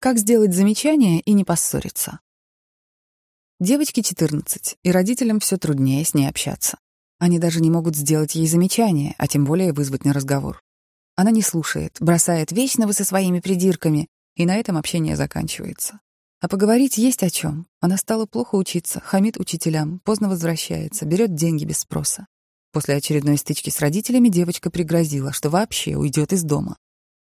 Как сделать замечание и не поссориться? Девочке 14, и родителям все труднее с ней общаться. Они даже не могут сделать ей замечание, а тем более вызвать на разговор. Она не слушает, бросает вечно вы со своими придирками, и на этом общение заканчивается. А поговорить есть о чем. Она стала плохо учиться, хамит учителям, поздно возвращается, берет деньги без спроса. После очередной стычки с родителями девочка пригрозила, что вообще уйдет из дома.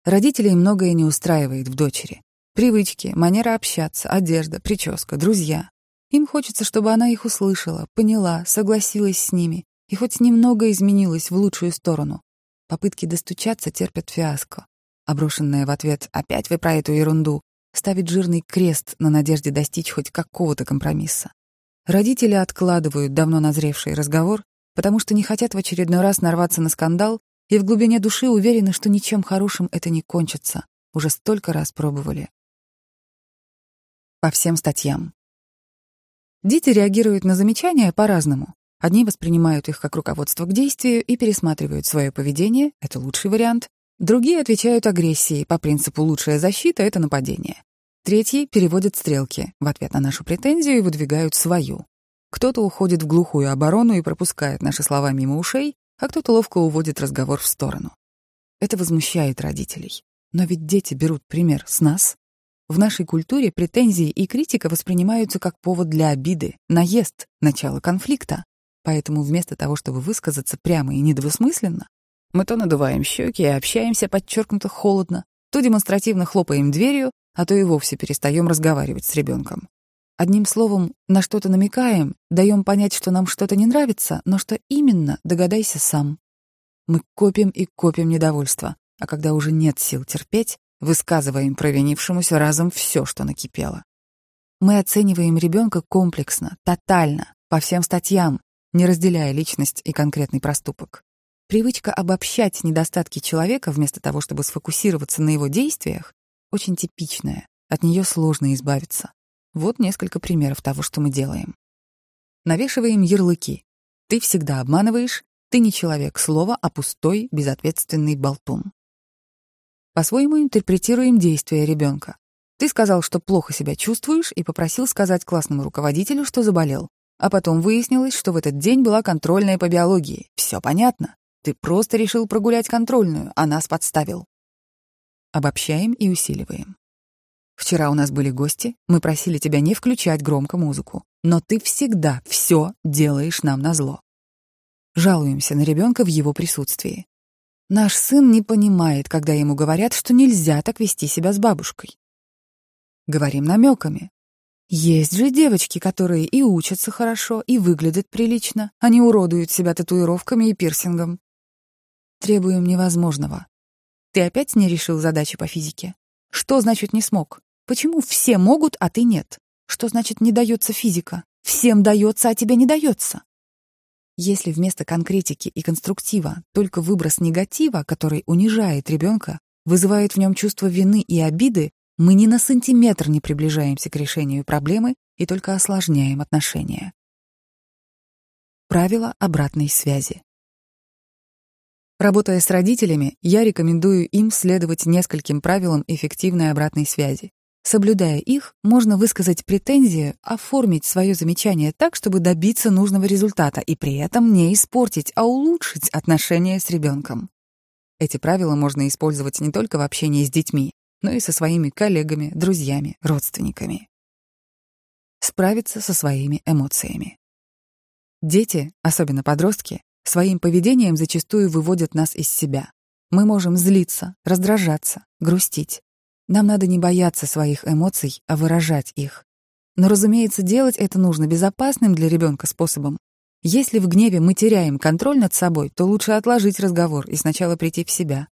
Родителей многое не устраивает в дочери. Привычки, манера общаться, одежда, прическа, друзья. Им хочется, чтобы она их услышала, поняла, согласилась с ними и хоть немного изменилась в лучшую сторону. Попытки достучаться терпят фиаско. Оброшенная в ответ «опять вы про эту ерунду» ставит жирный крест на надежде достичь хоть какого-то компромисса. Родители откладывают давно назревший разговор, потому что не хотят в очередной раз нарваться на скандал и в глубине души уверены, что ничем хорошим это не кончится. Уже столько раз пробовали. По всем статьям. Дети реагируют на замечания по-разному. Одни воспринимают их как руководство к действию и пересматривают свое поведение, это лучший вариант. Другие отвечают агрессией, по принципу «лучшая защита — это нападение». Третьи переводят стрелки в ответ на нашу претензию и выдвигают свою. Кто-то уходит в глухую оборону и пропускает наши слова мимо ушей, а кто-то ловко уводит разговор в сторону. Это возмущает родителей. Но ведь дети берут пример с нас. В нашей культуре претензии и критика воспринимаются как повод для обиды, наезд, начало конфликта. Поэтому вместо того, чтобы высказаться прямо и недвусмысленно, мы то надуваем щеки и общаемся подчеркнуто холодно, то демонстративно хлопаем дверью, а то и вовсе перестаем разговаривать с ребенком. Одним словом, на что-то намекаем, даем понять, что нам что-то не нравится, но что именно, догадайся сам. Мы копим и копим недовольство, а когда уже нет сил терпеть, высказываем провинившемуся разом все, что накипело. Мы оцениваем ребенка комплексно, тотально, по всем статьям, не разделяя личность и конкретный проступок. Привычка обобщать недостатки человека вместо того, чтобы сфокусироваться на его действиях, очень типичная. От нее сложно избавиться. Вот несколько примеров того, что мы делаем. Навешиваем ярлыки. Ты всегда обманываешь, ты не человек слова, а пустой, безответственный болтун. По-своему интерпретируем действия ребенка. Ты сказал, что плохо себя чувствуешь, и попросил сказать классному руководителю, что заболел. А потом выяснилось, что в этот день была контрольная по биологии. Все понятно. Ты просто решил прогулять контрольную, а нас подставил. Обобщаем и усиливаем. Вчера у нас были гости, мы просили тебя не включать громко музыку, но ты всегда все делаешь нам назло. Жалуемся на ребенка в его присутствии. Наш сын не понимает, когда ему говорят, что нельзя так вести себя с бабушкой. Говорим намеками. Есть же девочки, которые и учатся хорошо, и выглядят прилично, они уродуют себя татуировками и пирсингом. Требуем невозможного. Ты опять не решил задачи по физике? Что значит не смог? Почему все могут, а ты нет? Что значит не дается физика? Всем дается, а тебе не дается. Если вместо конкретики и конструктива только выброс негатива, который унижает ребенка, вызывает в нем чувство вины и обиды, мы ни на сантиметр не приближаемся к решению проблемы и только осложняем отношения. Правило обратной связи. Работая с родителями, я рекомендую им следовать нескольким правилам эффективной обратной связи. Соблюдая их, можно высказать претензию, оформить свое замечание так, чтобы добиться нужного результата и при этом не испортить, а улучшить отношения с ребенком. Эти правила можно использовать не только в общении с детьми, но и со своими коллегами, друзьями, родственниками. Справиться со своими эмоциями. Дети, особенно подростки, своим поведением зачастую выводят нас из себя. Мы можем злиться, раздражаться, грустить. Нам надо не бояться своих эмоций, а выражать их. Но, разумеется, делать это нужно безопасным для ребенка способом. Если в гневе мы теряем контроль над собой, то лучше отложить разговор и сначала прийти в себя.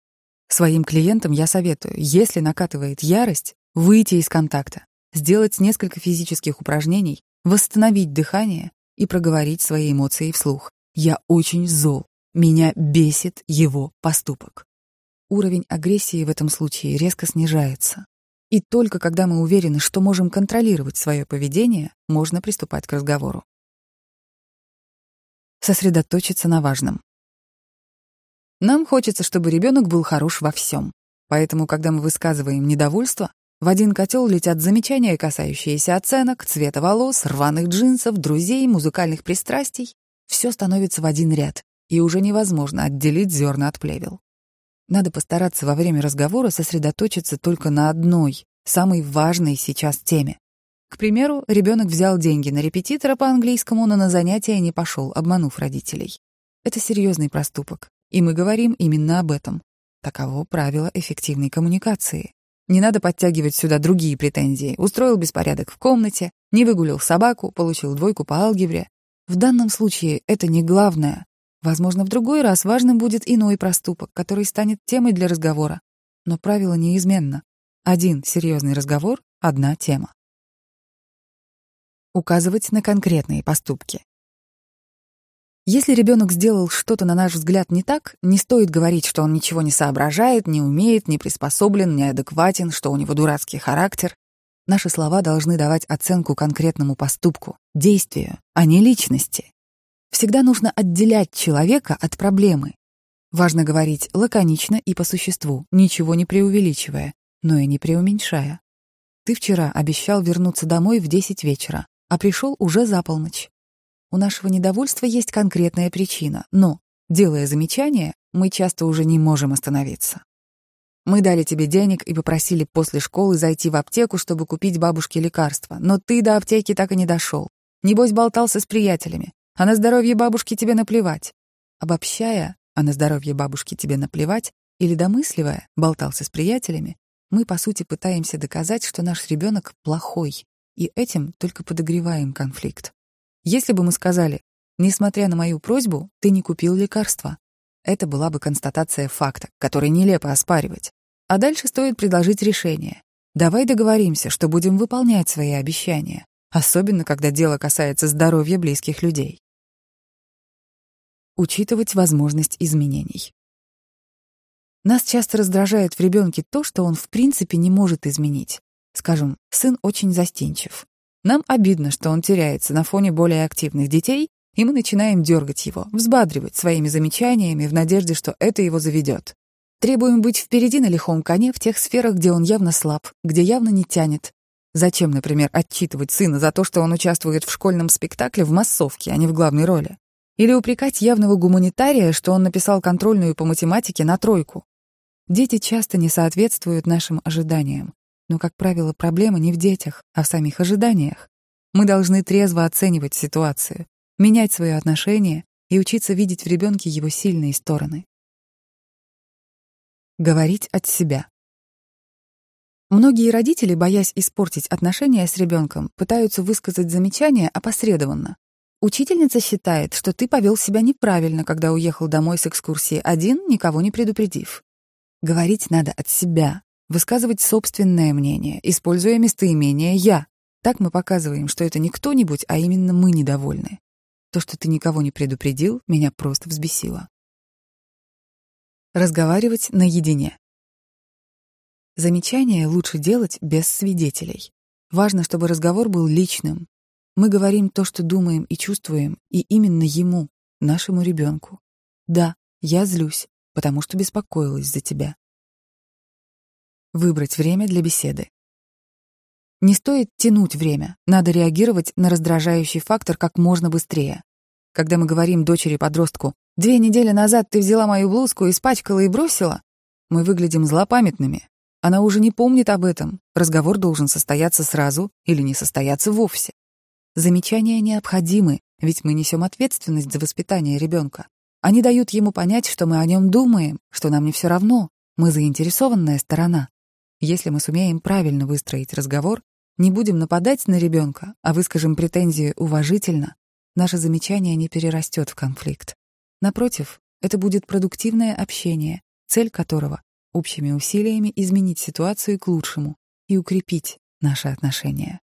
Своим клиентам я советую, если накатывает ярость, выйти из контакта, сделать несколько физических упражнений, восстановить дыхание и проговорить свои эмоции вслух. Я очень зол. Меня бесит его поступок уровень агрессии в этом случае резко снижается. И только когда мы уверены, что можем контролировать свое поведение, можно приступать к разговору. Сосредоточиться на важном. Нам хочется, чтобы ребенок был хорош во всем. Поэтому, когда мы высказываем недовольство, В один котел летят замечания, касающиеся оценок, цвета волос, рваных джинсов, друзей, музыкальных пристрастий. Все становится в один ряд, и уже невозможно отделить зерна от плевел. Надо постараться во время разговора сосредоточиться только на одной, самой важной сейчас теме. К примеру, ребенок взял деньги на репетитора по английскому, но на занятия не пошел, обманув родителей. Это серьезный проступок, и мы говорим именно об этом. Таково правило эффективной коммуникации. Не надо подтягивать сюда другие претензии. Устроил беспорядок в комнате, не выгулил собаку, получил двойку по алгебре. В данном случае это не главное. Возможно, в другой раз важным будет иной проступок, который станет темой для разговора. Но правило неизменно. Один серьезный разговор — одна тема. Указывать на конкретные поступки. Если ребенок сделал что-то, на наш взгляд, не так, не стоит говорить, что он ничего не соображает, не умеет, не приспособлен, неадекватен, что у него дурацкий характер. Наши слова должны давать оценку конкретному поступку, действию, а не личности. Всегда нужно отделять человека от проблемы. Важно говорить лаконично и по существу, ничего не преувеличивая, но и не преуменьшая. Ты вчера обещал вернуться домой в 10 вечера, а пришел уже за полночь. У нашего недовольства есть конкретная причина, но, делая замечания, мы часто уже не можем остановиться. Мы дали тебе денег и попросили после школы зайти в аптеку, чтобы купить бабушке лекарства, но ты до аптеки так и не дошел. Небось, болтался с приятелями, а на здоровье бабушки тебе наплевать. Обобщая, а на здоровье бабушки тебе наплевать, или домысливая, болтался с приятелями, мы, по сути, пытаемся доказать, что наш ребенок плохой, и этим только подогреваем конфликт. Если бы мы сказали, несмотря на мою просьбу, ты не купил лекарства, это была бы констатация факта, который нелепо оспаривать. А дальше стоит предложить решение. Давай договоримся, что будем выполнять свои обещания, особенно когда дело касается здоровья близких людей учитывать возможность изменений. Нас часто раздражает в ребенке то, что он в принципе не может изменить. Скажем, сын очень застенчив. Нам обидно, что он теряется на фоне более активных детей, и мы начинаем дергать его, взбадривать своими замечаниями в надежде, что это его заведет. Требуем быть впереди на лихом коне в тех сферах, где он явно слаб, где явно не тянет. Зачем, например, отчитывать сына за то, что он участвует в школьном спектакле в массовке, а не в главной роли? Или упрекать явного гуманитария, что он написал контрольную по математике на тройку. Дети часто не соответствуют нашим ожиданиям. Но, как правило, проблема не в детях, а в самих ожиданиях. Мы должны трезво оценивать ситуацию, менять свои отношения и учиться видеть в ребенке его сильные стороны. Говорить от себя. Многие родители, боясь испортить отношения с ребенком, пытаются высказать замечания опосредованно. Учительница считает, что ты повел себя неправильно, когда уехал домой с экскурсии один, никого не предупредив. Говорить надо от себя, высказывать собственное мнение, используя местоимение «я». Так мы показываем, что это не кто-нибудь, а именно мы недовольны. То, что ты никого не предупредил, меня просто взбесило. Разговаривать наедине. Замечания лучше делать без свидетелей. Важно, чтобы разговор был личным, мы говорим то, что думаем и чувствуем, и именно ему, нашему ребенку. Да, я злюсь, потому что беспокоилась за тебя. Выбрать время для беседы. Не стоит тянуть время, надо реагировать на раздражающий фактор как можно быстрее. Когда мы говорим дочери-подростку «Две недели назад ты взяла мою блузку, испачкала и бросила», мы выглядим злопамятными. Она уже не помнит об этом. Разговор должен состояться сразу или не состояться вовсе. Замечания необходимы, ведь мы несем ответственность за воспитание ребенка. Они дают ему понять, что мы о нем думаем, что нам не все равно, мы заинтересованная сторона. Если мы сумеем правильно выстроить разговор, не будем нападать на ребенка, а выскажем претензию уважительно, наше замечание не перерастет в конфликт. Напротив, это будет продуктивное общение, цель которого — общими усилиями изменить ситуацию к лучшему и укрепить наши отношения.